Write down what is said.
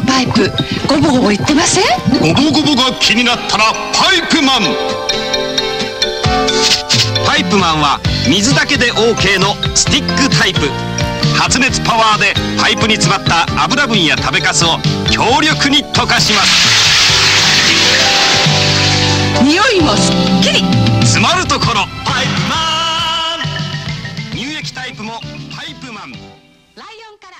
のパイプ。ゴボゴボ言ってません？ゴボゴボが気になったらパイプマン。パイプマンは水だけで OK のスティックタイプ。発熱パワーでパイプに詰まった油分や食べかすを強力に溶かします。匂いもすっきり。詰まるところパイプマン。乳液タイプもパイプマン。ライオンから。